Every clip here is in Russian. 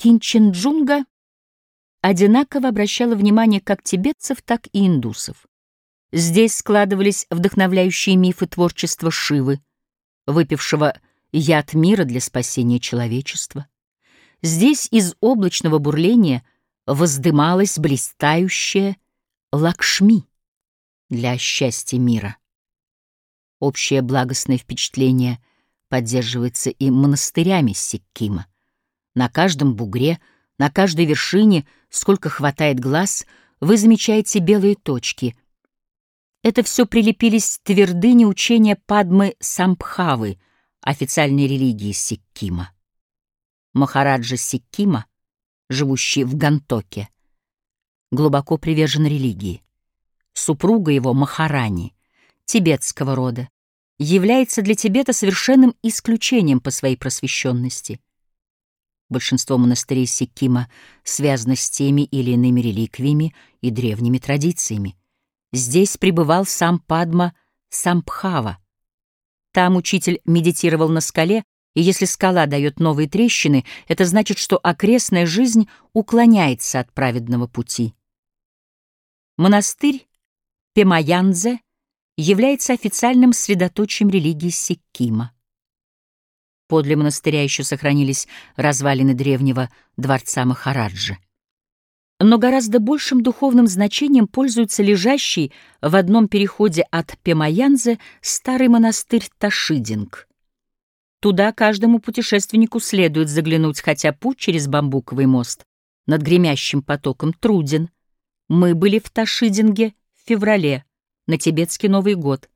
Кинченджунга одинаково обращала внимание как тибетцев, так и индусов. Здесь складывались вдохновляющие мифы творчества Шивы, выпившего яд мира для спасения человечества. Здесь из облачного бурления воздымалась блистающая Лакшми для счастья мира. Общее благостное впечатление поддерживается и монастырями Сиккима. На каждом бугре, на каждой вершине, сколько хватает глаз, вы замечаете белые точки. Это все прилепились твердыни учения Падмы Самбхавы, официальной религии Сиккима. Махараджа Сиккима, живущий в Гантоке, глубоко привержен религии. Супруга его Махарани, тибетского рода, является для Тибета совершенным исключением по своей просвещенности. Большинство монастырей Сиккима связано с теми или иными реликвиями и древними традициями. Здесь пребывал сам Падма Самбхава. Там учитель медитировал на скале и если скала дает новые трещины, это значит, что окрестная жизнь уклоняется от праведного пути. Монастырь Пемаянзе является официальным средоточием религии Сиккима. Подле монастыря еще сохранились развалины древнего дворца Махараджи. Но гораздо большим духовным значением пользуется лежащий в одном переходе от Пемаянзе старый монастырь Ташидинг — Туда каждому путешественнику следует заглянуть, хотя путь через бамбуковый мост над гремящим потоком труден. Мы были в Ташидинге в феврале, на тибетский Новый год,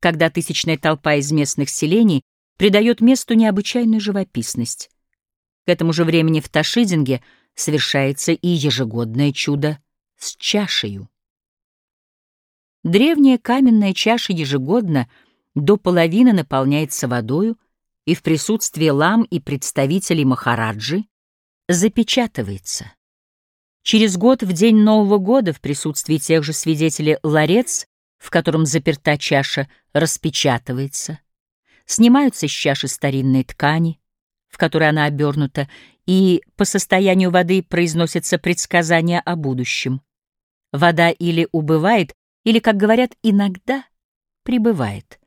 когда тысячная толпа из местных селений придает месту необычайную живописность. К этому же времени в Ташидинге совершается и ежегодное чудо с чашею. Древняя каменная чаша ежегодно до половины наполняется водою, и в присутствии лам и представителей Махараджи запечатывается. Через год в день Нового года в присутствии тех же свидетелей ларец, в котором заперта чаша, распечатывается. Снимаются с чаши старинные ткани, в которой она обернута, и по состоянию воды произносятся предсказания о будущем. Вода или убывает, или, как говорят, иногда прибывает.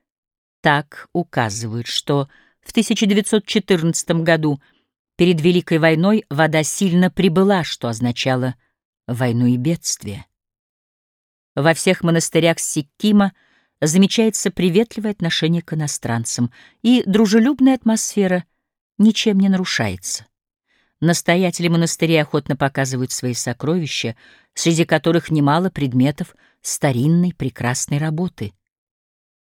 Так указывают, что в 1914 году перед Великой войной вода сильно прибыла, что означало войну и бедствие. Во всех монастырях Сиккима замечается приветливое отношение к иностранцам, и дружелюбная атмосфера ничем не нарушается. Настоятели монастырей охотно показывают свои сокровища, среди которых немало предметов старинной прекрасной работы.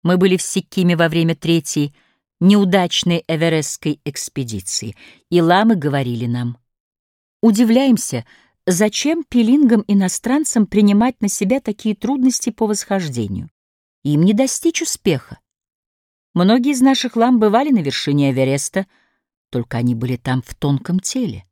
Мы были в Сиккиме во время Третьей неудачной эверестской экспедиции, и ламы говорили нам. Удивляемся, зачем пилингам-иностранцам принимать на себя такие трудности по восхождению? Им не достичь успеха. Многие из наших лам бывали на вершине Эвереста, только они были там в тонком теле.